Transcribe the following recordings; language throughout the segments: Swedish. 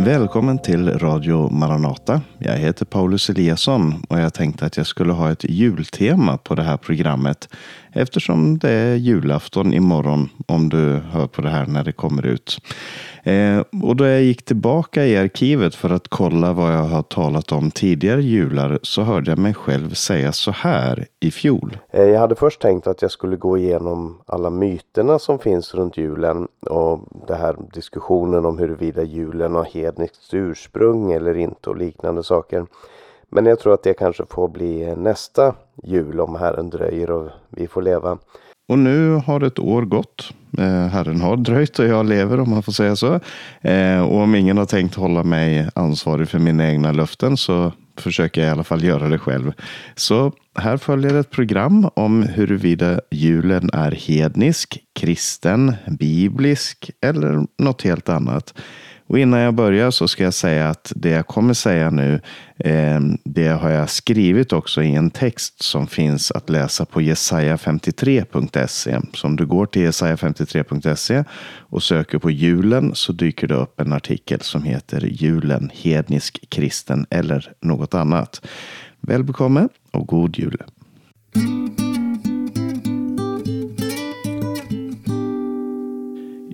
Välkommen till Radio Maranata. Jag heter Paulus Eliasson och jag tänkte att jag skulle ha ett jultema på det här programmet eftersom det är julafton imorgon om du hör på det här när det kommer ut. Eh, och då jag gick tillbaka i arkivet för att kolla vad jag har talat om tidigare jular så hörde jag mig själv säga så här i fjol. Eh, jag hade först tänkt att jag skulle gå igenom alla myterna som finns runt julen och det här diskussionen om huruvida julen har hedniskt ursprung eller inte och liknande saker. Men jag tror att det kanske får bli nästa jul om Herren dröjer och vi får leva. Och nu har ett år gått. Eh, Herren har dröjt och jag lever om man får säga så. Eh, och om ingen har tänkt hålla mig ansvarig för mina egna löften så försöker jag i alla fall göra det själv. Så här följer ett program om huruvida julen är hednisk, kristen, biblisk eller något helt annat. Och innan jag börjar så ska jag säga att det jag kommer säga nu, eh, det har jag skrivit också i en text som finns att läsa på jesaja53.se. Så om du går till jesaja53.se och söker på julen så dyker det upp en artikel som heter Julen, hednisk, kristen eller något annat. Välbekomme och god jul!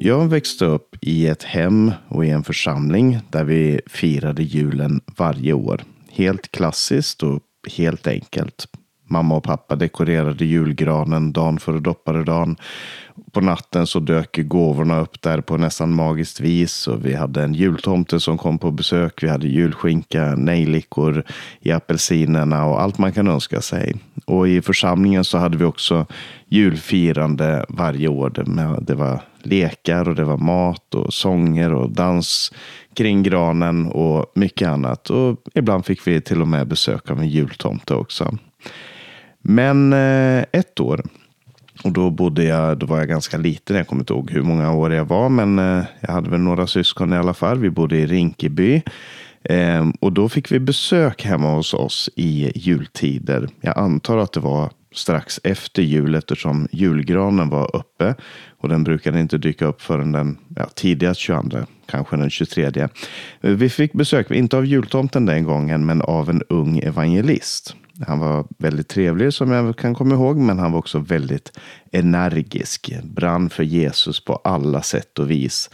Jag växte upp i ett hem och i en församling där vi firade julen varje år. Helt klassiskt och helt enkelt. Mamma och pappa dekorerade julgranen dagen före dopparedagen. På natten så dök gåvorna upp där på nästan magiskt vis. Och vi hade en jultomte som kom på besök. Vi hade julskinka, nejlikor i apelsinerna och allt man kan önska sig. Och i församlingen så hade vi också julfirande varje år. Det var lekar och det var mat och sånger och dans kring granen och mycket annat. Och ibland fick vi till och med besök av en jultomte också. Men eh, ett år, och då bodde jag, då var jag ganska liten, jag kommer inte ihåg hur många år jag var, men eh, jag hade väl några syskon i alla fall. Vi bodde i Rinkeby. Ehm, och då fick vi besök hemma hos oss i jultider. Jag antar att det var strax efter jul eftersom julgranen var uppe. Och den brukade inte dyka upp förrän den ja, tidigast 22, kanske den 23. Vi fick besök, inte av jultomten den gången, men av en ung evangelist. Han var väldigt trevlig som jag kan komma ihåg, men han var också väldigt energisk. Brann för Jesus på alla sätt och vis.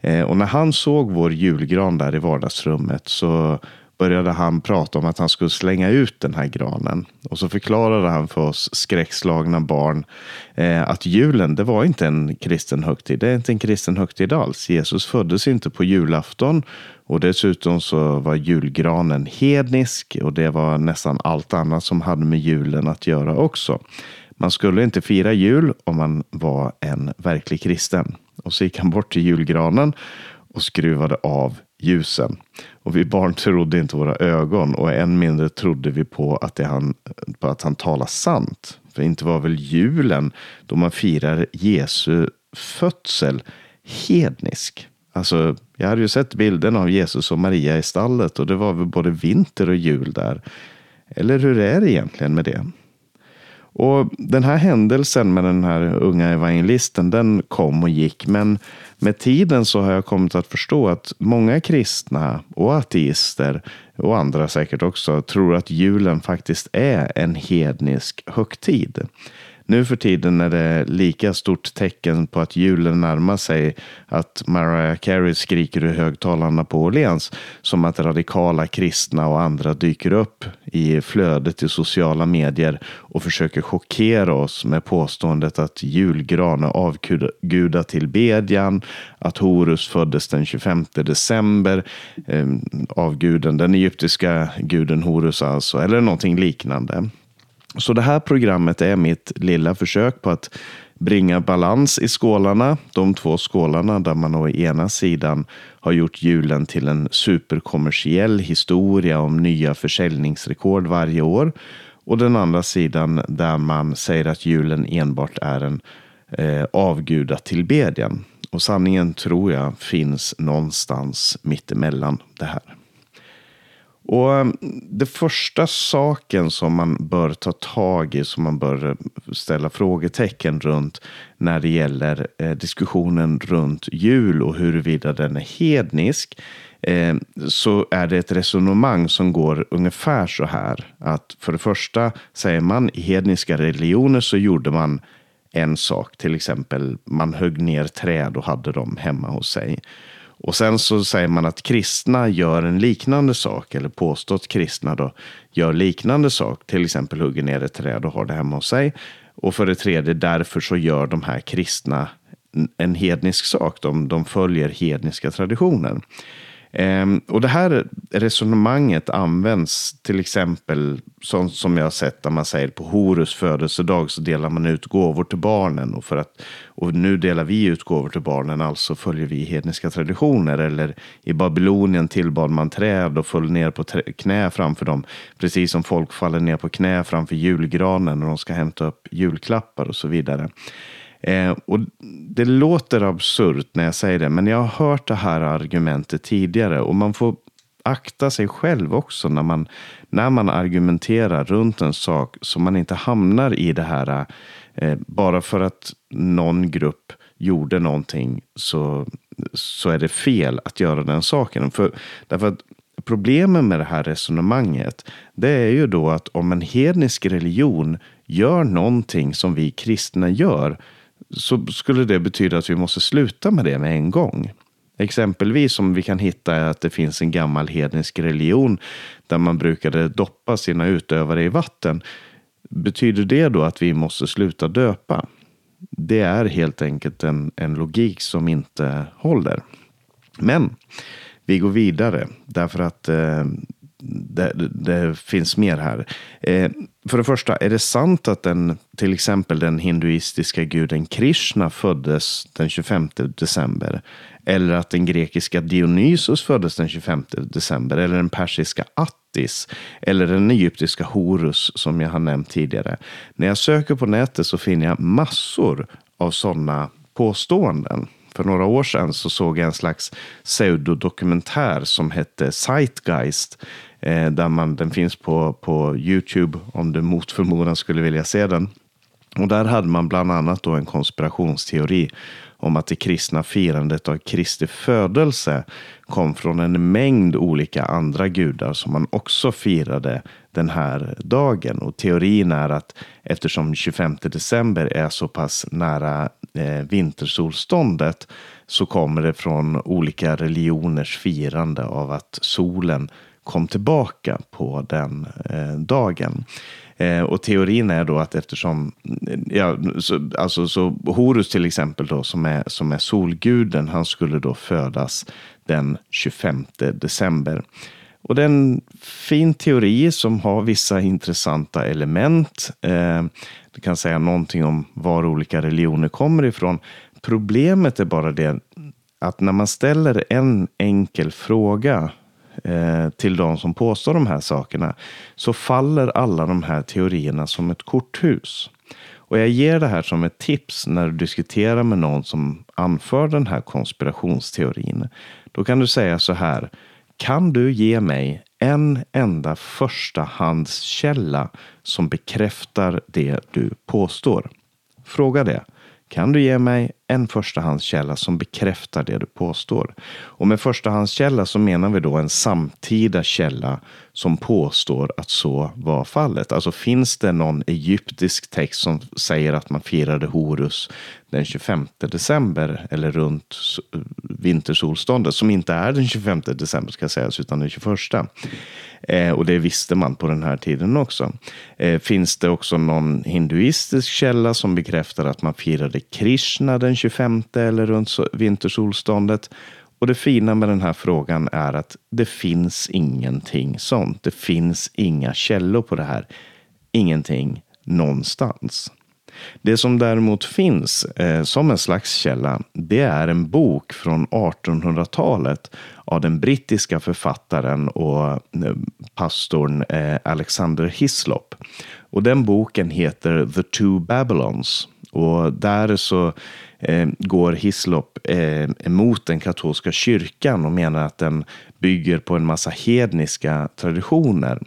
Eh, och när han såg vår julgran där i vardagsrummet så började han prata om att han skulle slänga ut den här granen. Och så förklarade han för oss skräckslagna barn eh, att julen, det var inte en kristen högtid. Det är inte en kristen högtid alls. Jesus föddes inte på julafton. Och dessutom så var julgranen hednisk och det var nästan allt annat som hade med julen att göra också. Man skulle inte fira jul om man var en verklig kristen. Och så gick han bort till julgranen och skruvade av ljusen. Och vi barn trodde inte våra ögon och än mindre trodde vi på att, det han, på att han talade sant. För inte var väl julen då man firar Jesu födsel hednisk. Alltså, jag hade ju sett bilden av Jesus och Maria i stallet och det var väl både vinter och jul där. Eller hur är det egentligen med det? Och den här händelsen med den här unga evangelisten, den kom och gick. Men med tiden så har jag kommit att förstå att många kristna och ateister och andra säkert också tror att julen faktiskt är en hednisk högtid. Nu för tiden är det lika stort tecken på att julen närmar sig att Mariah Carey skriker i högtalarna på Åhléns som att radikala kristna och andra dyker upp i flödet i sociala medier och försöker chockera oss med påståendet att julgran är avgudad till bedjan, att Horus föddes den 25 december, eh, avguden, den egyptiska guden Horus alltså, eller någonting liknande. Så det här programmet är mitt lilla försök på att bringa balans i skålarna. De två skålarna där man å ena sidan har gjort julen till en superkommersiell historia om nya försäljningsrekord varje år. Och den andra sidan där man säger att julen enbart är en eh, avgudatillbedjan. Och sanningen tror jag finns någonstans mittemellan det här. Och ehm, det första saken som man bör ta tag i, som man bör eh, ställa frågetecken runt när det gäller eh, diskussionen runt jul och huruvida den är hednisk, ehm, så är det ett resonemang som går ungefär så här. Att för det första säger man i hedniska religioner så gjorde man en sak, till exempel man högg ner träd och hade dem hemma hos sig. Och sen så säger man att kristna gör en liknande sak, eller påstått kristna då, gör liknande sak, till exempel hugger ner ett träd och har det hemma hos sig. Och för det tredje, därför så gör de här kristna en hednisk sak. De, de följer hedniska traditioner. Ehm, och det här resonemanget används till exempel sånt som jag har sett där man säger på Horus födelsedag så delar man ut gåvor till barnen. Och, för att, och nu delar vi ut gåvor till barnen, alltså följer vi hedniska traditioner. Eller i Babylonien tillbad man träd och föll ner på knä framför dem. Precis som folk faller ner på knä framför julgranen när de ska hämta upp julklappar och så vidare. Eh, och det låter absurt när jag säger det, men jag har hört det här argumentet tidigare och man får akta sig själv också när man, när man argumenterar runt en sak så man inte hamnar i det här eh, bara för att någon grupp gjorde någonting så, så är det fel att göra den saken. För, därför att problemet med det här resonemanget det är ju då att om en hednisk religion gör någonting som vi kristna gör så skulle det betyda att vi måste sluta med det med en gång. Exempelvis om vi kan hitta att det finns en gammal hednisk religion där man brukade doppa sina utövare i vatten. Betyder det då att vi måste sluta döpa? Det är helt enkelt en, en logik som inte håller. Men vi går vidare därför att eh, det, det, finns mer här. Eh, för det första, är det sant att den, till exempel den hinduistiska guden Krishna föddes den 25 december? Eller att den grekiska Dionysos föddes den 25 december? Eller den persiska Attis? Eller den egyptiska Horus som jag har nämnt tidigare? När jag söker på nätet så finner jag massor av sådana påståenden. För några år sedan så såg jag en slags pseudodokumentär som hette Zeitgeist Eh, där man, den finns på, på Youtube om du mot förmodan skulle vilja se den. Och där hade man bland annat då en konspirationsteori om att det kristna firandet av Kristi födelse kom från en mängd olika andra gudar som man också firade den här dagen. Och teorin är att eftersom 25 december är så pass nära eh, vintersolståndet så kommer det från olika religioners firande av att solen kom tillbaka på den eh, dagen. Eh, och teorin är då att eftersom, eh, ja, så, alltså så Horus till exempel då som är, som är solguden, han skulle då födas den 25 december. Och det är en fin teori som har vissa intressanta element. Eh, kan säga någonting om var olika religioner kommer ifrån. Problemet är bara det att när man ställer en enkel fråga eh, till de som påstår de här sakerna så faller alla de här teorierna som ett korthus. Och jag ger det här som ett tips när du diskuterar med någon som anför den här konspirationsteorin. Då kan du säga så här. Kan du ge mig en enda förstahandskälla som bekräftar det du påstår? Fråga det. Kan du ge mig en förstahandskälla som bekräftar det du påstår? Och med förstahandskälla så menar vi då en samtida källa som påstår att så var fallet. Alltså finns det någon egyptisk text som säger att man firade Horus den 25 december eller runt vintersolståndet som inte är den 25 december ska sägas utan den 21. Eh, och det visste man på den här tiden också. Eh, finns det också någon hinduistisk källa som bekräftar att man firade Krishna den 25 eller runt vintersolståndet? Och det fina med den här frågan är att det finns ingenting sånt. Det finns inga källor på det här. Ingenting någonstans. Det som däremot finns eh, som en slags källa, det är en bok från 1800-talet av den brittiska författaren och eh, pastorn eh, Alexander Hislop. Och den boken heter The Two Babylons. Och där så eh, går Hislop eh, emot den katolska kyrkan och menar att den bygger på en massa hedniska traditioner.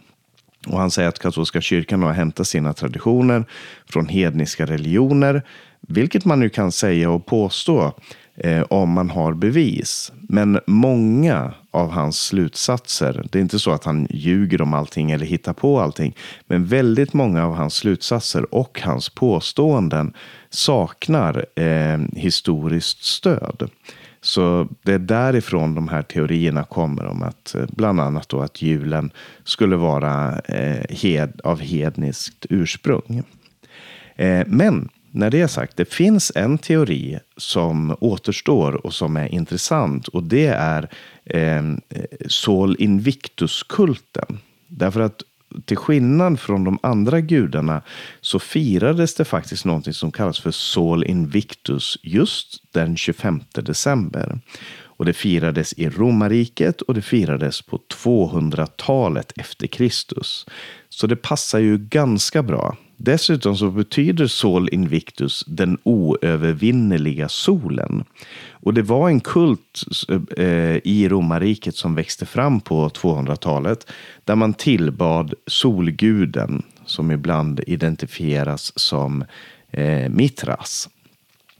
Och han säger att katolska kyrkan har hämtat sina traditioner från hedniska religioner, vilket man nu kan säga och påstå eh, om man har bevis. Men många av hans slutsatser, det är inte så att han ljuger om allting eller hittar på allting, men väldigt många av hans slutsatser och hans påståenden saknar eh, historiskt stöd. Så det är därifrån de här teorierna kommer om att eh, bland annat då att julen skulle vara eh, hed, av hedniskt ursprung. Eh, men när det är sagt, det finns en teori som återstår och som är intressant och det är eh, Sol Invictus-kulten. Därför att till skillnad från de andra gudarna så firades det faktiskt någonting som kallas för Sol Invictus just den 25 december. Och det firades i romarriket och det firades på 200-talet efter Kristus. Så det passar ju ganska bra. Dessutom så betyder Sol Invictus den oövervinnerliga solen. Och det var en kult eh, i romarriket som växte fram på 200-talet där man tillbad solguden som ibland identifieras som eh, Mitras.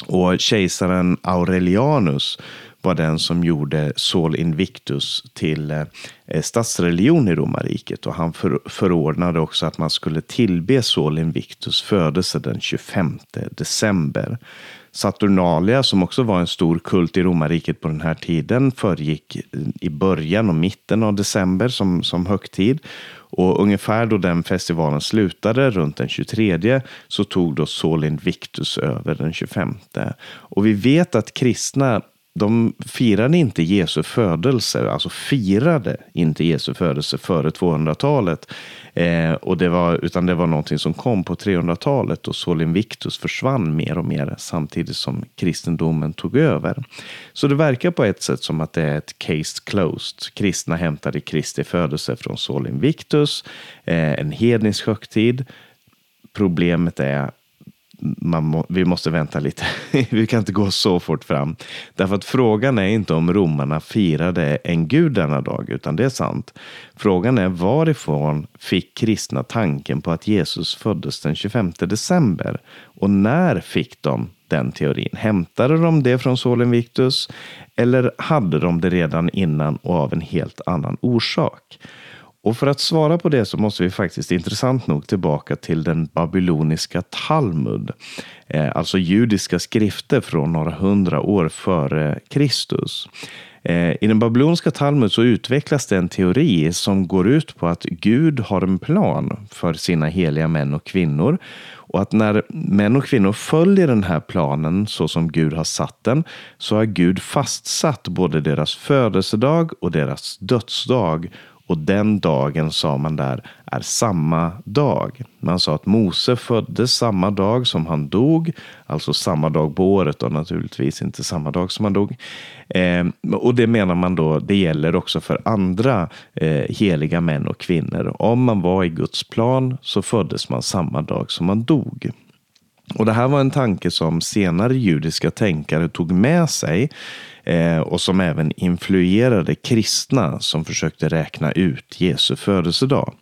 Och kejsaren Aurelianus var den som gjorde Sol Invictus till eh, statsreligion i romarriket. Och han förordnade också att man skulle tillbe Sol Invictus födelse den 25 december. Saturnalia, som också var en stor kult i romarriket på den här tiden, föregick eh, i början och mitten av december som, som högtid. Och ungefär då den festivalen slutade, runt den 23, så tog då Sol Invictus över den 25. Och vi vet att kristna de firade inte Jesu födelse, alltså firade inte Jesu födelse före 200-talet. Eh, och det var, utan det var någonting som kom på 300-talet och Sol Invictus försvann mer och mer samtidigt som kristendomen tog över. Så det verkar på ett sätt som att det är ett case closed. Kristna hämtade Kristi födelse från Sol Invictus, eh, en hednisk högtid. Problemet är må, vi måste vänta lite. vi kan inte gå så fort fram. Därför att frågan är inte om romarna firade en gud denna dag, utan det är sant. Frågan är varifrån fick kristna tanken på att Jesus föddes den 25 december? Och när fick de den teorin? Hämtade de det från solen Victus? Eller hade de det redan innan och av en helt annan orsak? Och för att svara på det så måste vi faktiskt intressant nog tillbaka till den babyloniska Talmud. Eh, alltså judiska skrifter från några hundra år före Kristus. Eh, I den babyloniska Talmud så utvecklas det en teori som går ut på att Gud har en plan för sina heliga män och kvinnor. Och att när män och kvinnor följer den här planen så som Gud har satt den så har Gud fastsatt både deras födelsedag och deras dödsdag och den dagen sa man där är samma dag. Man sa att Mose föddes samma dag som han dog, alltså samma dag på året och naturligtvis inte samma dag som han dog. Eh, och det menar man då, det gäller också för andra eh, heliga män och kvinnor. Om man var i Guds plan så föddes man samma dag som man dog. Och Det här var en tanke som senare judiska tänkare tog med sig eh, och som även influerade kristna som försökte räkna ut Jesu födelsedag.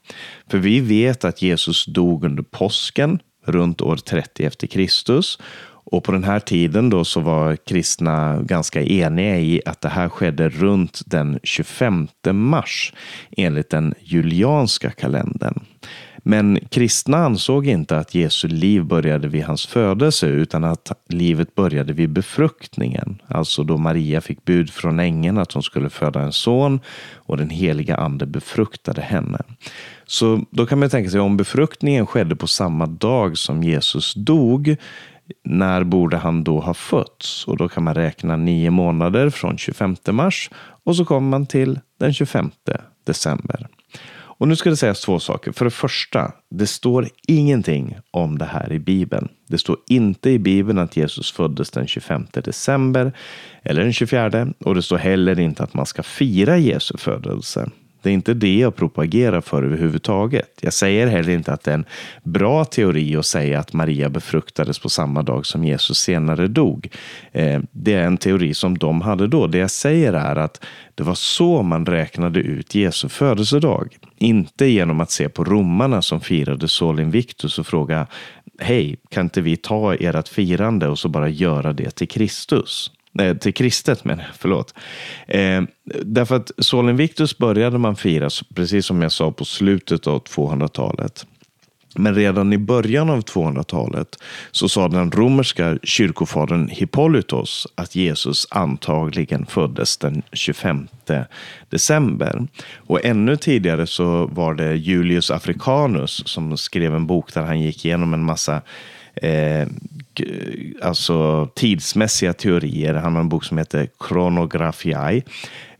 För vi vet att Jesus dog under påsken runt år 30 efter Kristus och på den här tiden då så var kristna ganska eniga i att det här skedde runt den 25 mars enligt den julianska kalendern. Men kristna ansåg inte att Jesu liv började vid hans födelse utan att livet började vid befruktningen. Alltså då Maria fick bud från ängeln att hon skulle föda en son och den heliga ande befruktade henne. Så då kan man tänka sig om befruktningen skedde på samma dag som Jesus dog när borde han då ha fötts? Och då kan man räkna nio månader från 25 mars och så kommer man till den 25 december. Och nu ska det sägas två saker. För det första, det står ingenting om det här i Bibeln. Det står inte i Bibeln att Jesus föddes den 25 december eller den 24 och det står heller inte att man ska fira Jesu födelse det är inte det jag propagerar för överhuvudtaget. Jag säger heller inte att det är en bra teori att säga att Maria befruktades på samma dag som Jesus senare dog. Eh, det är en teori som de hade då. Det jag säger är att det var så man räknade ut Jesu födelsedag. Inte genom att se på romarna som firade Sol Invictus och fråga Hej, kan inte vi ta ert firande och så bara göra det till Kristus? Nej, till kristet men förlåt. Eh, därför att Sol Invictus började man fira, precis som jag sa, på slutet av 200-talet. Men redan i början av 200-talet så sa den romerska kyrkofadern Hippolytos att Jesus antagligen föddes den 25 december. Och ännu tidigare så var det Julius Africanus som skrev en bok där han gick igenom en massa eh, alltså tidsmässiga teorier. Han har en bok som heter Chronographiae.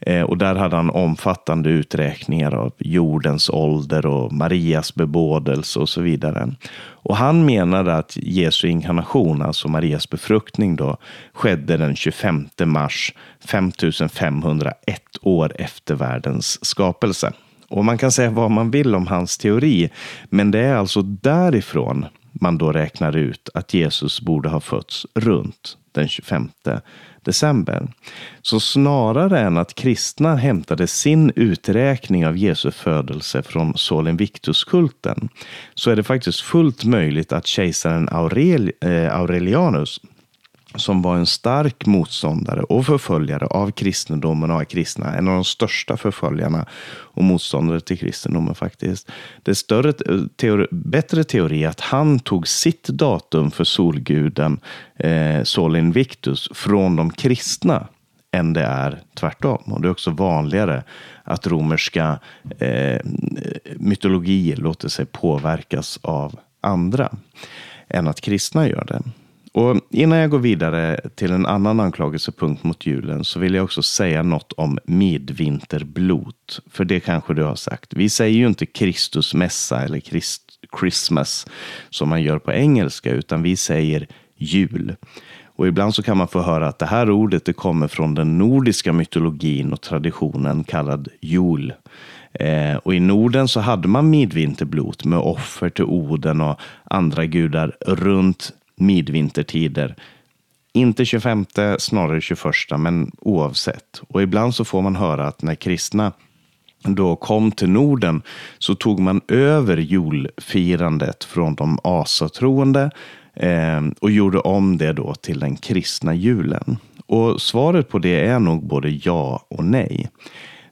Eh, och där hade han omfattande uträkningar av jordens ålder och Marias bebådelse och så vidare. Och han menade att Jesu inkarnation, alltså Marias befruktning då, skedde den 25 mars 5501 år efter världens skapelse. Och man kan säga vad man vill om hans teori, men det är alltså därifrån man då räknar ut att Jesus borde ha fötts runt den 25 december. Så snarare än att kristna hämtade sin uträkning av Jesu födelse från Solen Victus-kulten så är det faktiskt fullt möjligt att kejsaren Aurel, eh, Aurelianus som var en stark motståndare och förföljare av kristendomen och av kristna. En av de största förföljarna och motståndare till kristendomen faktiskt. Det är större eh, teori, bättre teori att han tog sitt datum för solguden eh, Sol Invictus från de kristna än det är tvärtom. Och det är också vanligare att romerska eh, mytologier låter sig påverkas av andra än att kristna gör det. Och innan jag går vidare till en annan anklagelsepunkt mot julen så vill jag också säga något om midvinterblot. För det kanske du har sagt. Vi säger ju inte Kristusmässa eller Christ Christmas som man gör på engelska, utan vi säger jul. Och ibland så kan man få höra att det här ordet det kommer från den nordiska mytologin och traditionen kallad jul. Eh, och i Norden så hade man midvinterblot med offer till Oden och andra gudar runt midvintertider. Inte 25, snarare 21, men oavsett. Och ibland så får man höra att när kristna då kom till Norden så tog man över julfirandet från de asatroende eh, och gjorde om det då till den kristna julen. Och svaret på det är nog både ja och nej.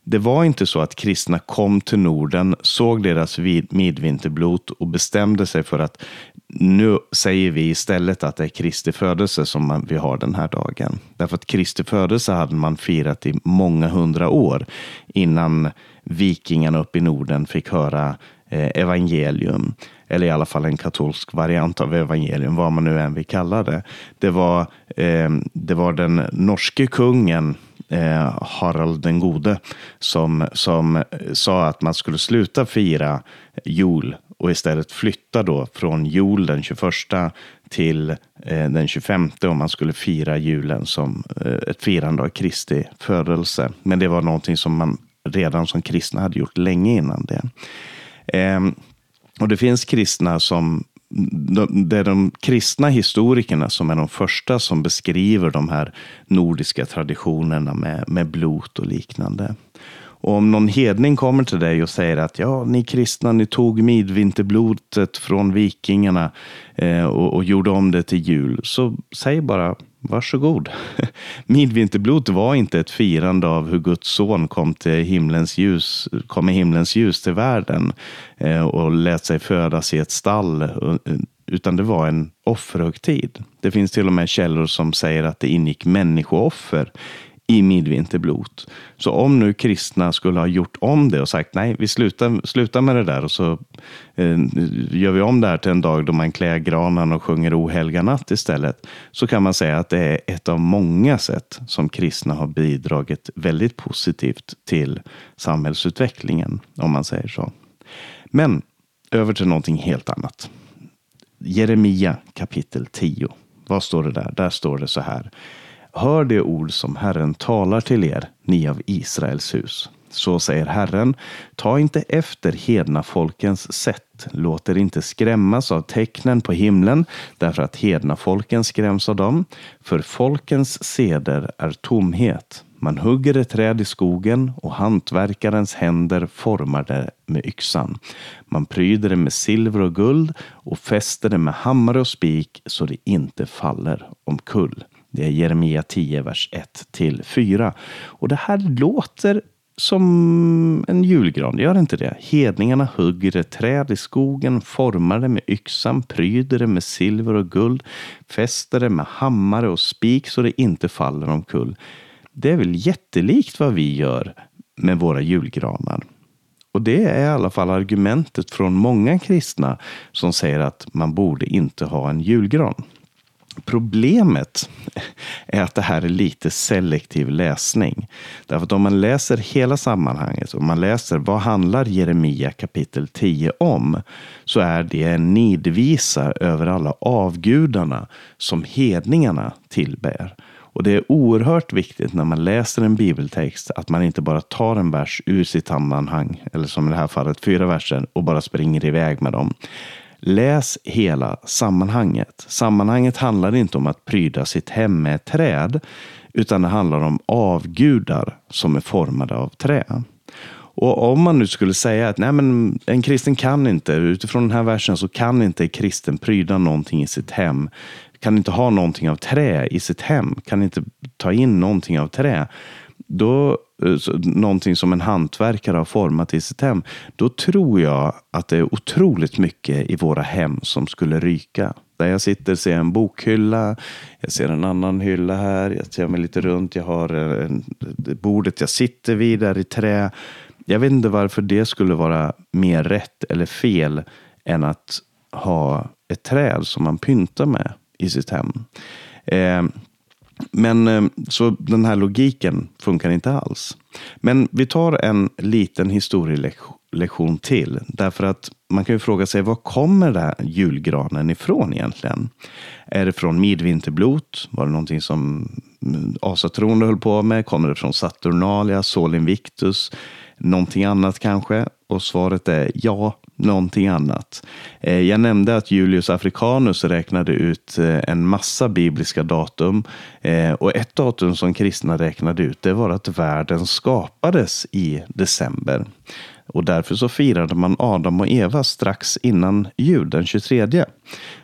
Det var inte så att kristna kom till Norden, såg deras midvinterblot och bestämde sig för att nu säger vi istället att det är Kristi födelse som man, vi har den här dagen. Därför att Kristi födelse hade man firat i många hundra år innan vikingarna uppe i Norden fick höra eh, evangelium. Eller i alla fall en katolsk variant av evangelium, vad man nu än vill kalla det. Det var, eh, det var den norske kungen eh, Harald den gode som, som eh, sa att man skulle sluta fira jul och istället flytta då från jul den 21 till eh, den 25 om man skulle fira julen som eh, ett firande av Kristi födelse. Men det var någonting som man redan som kristna hade gjort länge innan det. Eh, och det finns kristna som det är de kristna historikerna som är de första som beskriver de här nordiska traditionerna med, med blot och liknande. Och om någon hedning kommer till dig och säger att ja, ni kristna, ni tog midvinterblodet från vikingarna eh, och, och, gjorde om det till jul, så säg bara varsågod. Midvinterblod var inte ett firande av hur Guds son kom, till himlens ljus, kom med himlens ljus till världen eh, och lät sig födas i ett stall, eh, utan det var en offerhögtid. Det finns till och med källor som säger att det ingick människooffer i midvinterblot. Så om nu kristna skulle ha gjort om det och sagt nej, vi slutar, slutar med det där och så eh, gör vi om det här till en dag då man klär granen och sjunger ohelga natt istället. Så kan man säga att det är ett av många sätt som kristna har bidragit väldigt positivt till samhällsutvecklingen, om man säger så. Men över till någonting helt annat. Jeremia kapitel 10. Vad står det där? Där står det så här. Hör det ord som Herren talar till er, ni av Israels hus. Så säger Herren, ta inte efter hedna folkens sätt. Låt er inte skrämmas av tecknen på himlen, därför att hedna folken skräms av dem. För folkens seder är tomhet. Man hugger ett träd i skogen och hantverkarens händer formar det med yxan. Man pryder det med silver och guld och fäster det med hammare och spik så det inte faller omkull. Det är Jeremia 10, vers 1 till 4. Och det här låter som en julgran, gör inte det? Hedningarna hugger träd i skogen, formar det med yxan, pryder det med silver och guld, fäster det med hammare och spik så det inte faller omkull. Det är väl jättelikt vad vi gör med våra julgranar. Och det är i alla fall argumentet från många kristna som säger att man borde inte ha en julgran. Problemet är att det här är lite selektiv läsning. Därför att om man läser hela sammanhanget, om man läser vad handlar Jeremia kapitel 10 om, så är det en nidvisa över alla avgudarna som hedningarna tillbär. Och det är oerhört viktigt när man läser en bibeltext att man inte bara tar en vers ur sitt sammanhang, eller som i det här fallet fyra verser, och bara springer iväg med dem. Läs hela sammanhanget. Sammanhanget handlar inte om att pryda sitt hem med ett träd, utan det handlar om avgudar som är formade av trä. Och om man nu skulle säga att nej men, en kristen kan inte, utifrån den här versen så kan inte en kristen pryda någonting i sitt hem, kan inte ha någonting av trä i sitt hem, kan inte ta in någonting av trä. Då, eh, någonting som en hantverkare har format i sitt hem. Då tror jag att det är otroligt mycket i våra hem som skulle ryka. Där jag sitter ser jag en bokhylla, jag ser en annan hylla här, jag ser mig lite runt, jag har eh, en, bordet jag sitter vid där i trä. Jag vet inte varför det skulle vara mer rätt eller fel än att ha ett träd som man pyntar med i sitt hem. Eh, men eh, så den här logiken funkar inte alls. Men vi tar en liten historielektion till. Därför att man kan ju fråga sig, var kommer den här julgranen ifrån egentligen? Är det från midvinterblot? Var det någonting som mm, asatroende höll på med? Kommer det från Saturnalia, Sol Invictus? Någonting annat kanske? Och svaret är ja, någonting annat. Eh, jag nämnde att Julius Africanus räknade ut eh, en massa bibliska datum. Eh, och ett datum som kristna räknade ut det var att världen skapades i december. Och därför så firade man Adam och Eva strax innan jul, den 23.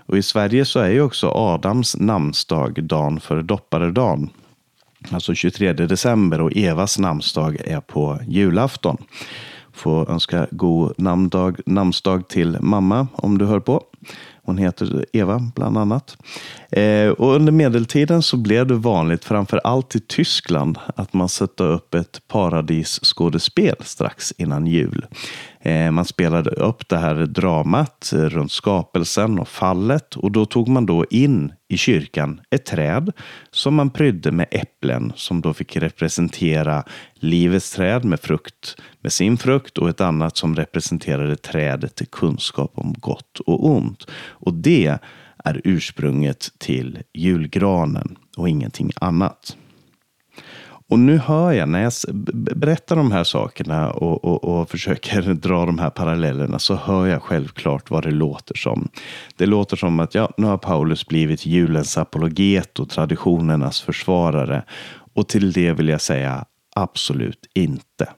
Och i Sverige så är ju också Adams namnsdag dagen före dopparedagen. Alltså 23 december och Evas namnsdag är på julafton. Får önska god namndag, namnsdag till mamma om du hör på. Hon heter Eva bland annat. Eh, och under medeltiden så blev det vanligt, framför allt i Tyskland, att man satte upp ett paradisskådespel strax innan jul. Eh, man spelade upp det här dramat runt skapelsen och fallet och då tog man då in i kyrkan ett träd som man prydde med äpplen som då fick representera livets träd med frukt, med sin frukt och ett annat som representerade trädet till kunskap om gott och ont. Och det är ursprunget till julgranen och ingenting annat. Och nu hör jag när jag berättar de här sakerna och, och, och, försöker dra de här parallellerna så hör jag självklart vad det låter som. Det låter som att ja, nu har Paulus blivit julens apologet och traditionernas försvarare. Och till det vill jag säga absolut inte.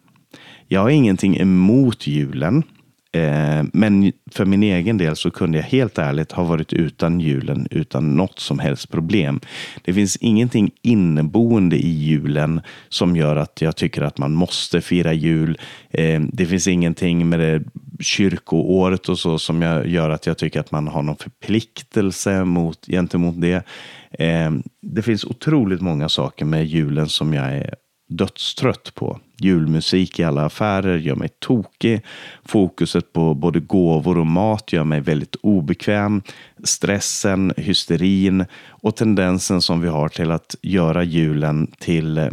Jag har ingenting emot julen. Eh, men för min egen del så kunde jag helt ärligt ha varit utan julen utan något som helst problem. Det finns ingenting inneboende i julen som gör att jag tycker att man måste fira jul. Eh, det finns ingenting med det kyrkoåret och så som gör att jag tycker att man har någon förpliktelse mot, gentemot det. Eh, det finns otroligt många saker med julen som jag är dödstrött på. Julmusik i alla affärer gör mig tokig. Fokuset på både gåvor och mat gör mig väldigt obekväm. Stressen, hysterin och tendensen som vi har till att göra julen till eh,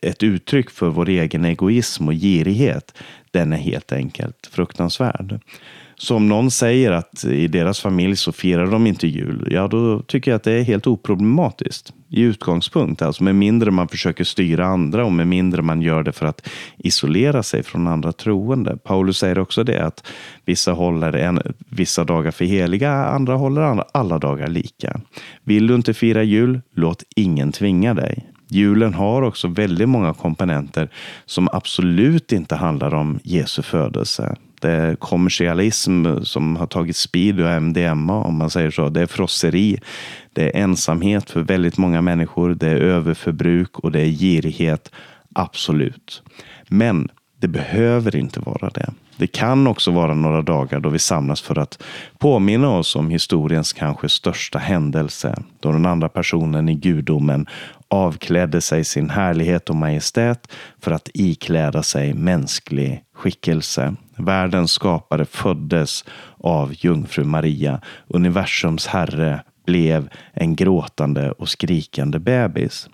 ett uttryck för vår egen egoism och girighet. Den är helt enkelt fruktansvärd. Så om någon säger att i deras familj så firar de inte jul, ja då tycker jag att det är helt oproblematiskt i utgångspunkt. Alltså med mindre man försöker styra andra och med mindre man gör det för att isolera sig från andra troende. Paulus säger också det att vissa håller en, vissa dagar för heliga, andra håller andra, alla dagar lika. Vill du inte fira jul, låt ingen tvinga dig. Julen har också väldigt många komponenter som absolut inte handlar om Jesu födelse. Det är kommersialism som har tagit speed och MDMA om man säger så. Det är frosseri. Det är ensamhet för väldigt många människor. Det är överförbruk och det är girighet. Absolut. Men det behöver inte vara det. Det kan också vara några dagar då vi samlas för att påminna oss om historiens kanske största händelse. Då den andra personen i gudomen avklädde sig sin härlighet och majestät för att ikläda sig mänsklig skickelse. Världens skapare föddes av jungfru Maria. Universums herre blev en gråtande och skrikande bebis.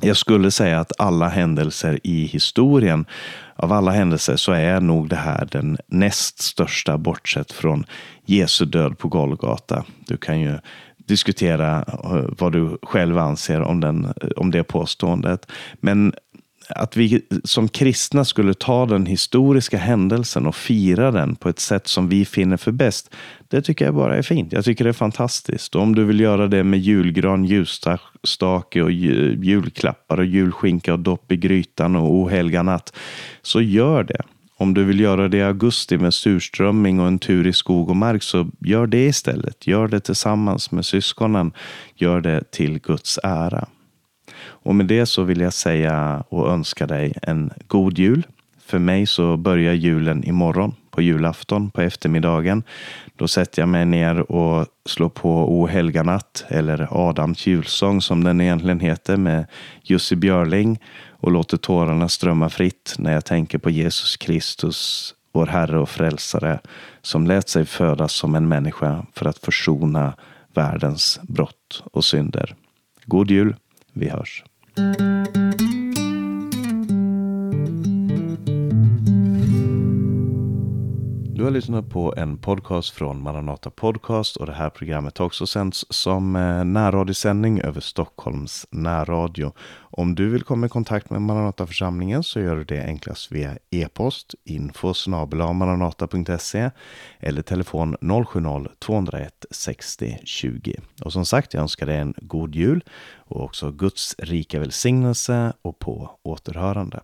Jag skulle säga att alla händelser i historien, av alla händelser så är nog det här den näst största bortsett från Jesu död på Golgata. Du kan ju diskutera eh, vad du själv anser om, den, eh, om det påståendet. Men att vi som kristna skulle ta den historiska händelsen och fira den på ett sätt som vi finner för bäst. Det tycker jag bara är fint. Jag tycker det är fantastiskt. Och om du vill göra det med julgran, ljusstake och julklappar och julskinka och dopp i grytan och ohelga natt. Så gör det. Om du vill göra det i augusti med surströmming och en tur i skog och mark så gör det istället. Gör det tillsammans med syskonen. Gör det till Guds ära. Och med det så vill jag säga och önska dig en god jul. För mig så börjar julen imorgon på julafton på eftermiddagen. Då sätter jag mig ner och slår på O helga natt eller Adams julsång som den egentligen heter med Jussi Björling och låter tårarna strömma fritt när jag tänker på Jesus Kristus, vår Herre och Frälsare, som lät sig födas som en människa för att försona världens brott och synder. God jul! Vi hörs! Música Du har lyssnat på en podcast från Maranata Podcast och det här programmet har också sänds som eh, närradiosändning över Stockholms närradio. Om du vill komma i kontakt med Maranataförsamlingen så gör du det enklast via e-post info maranata.se eller telefon 070-201 60 20. Och som sagt, jag önskar dig en god jul och också Guds rika välsignelse och på återhörande.